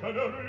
Canarie.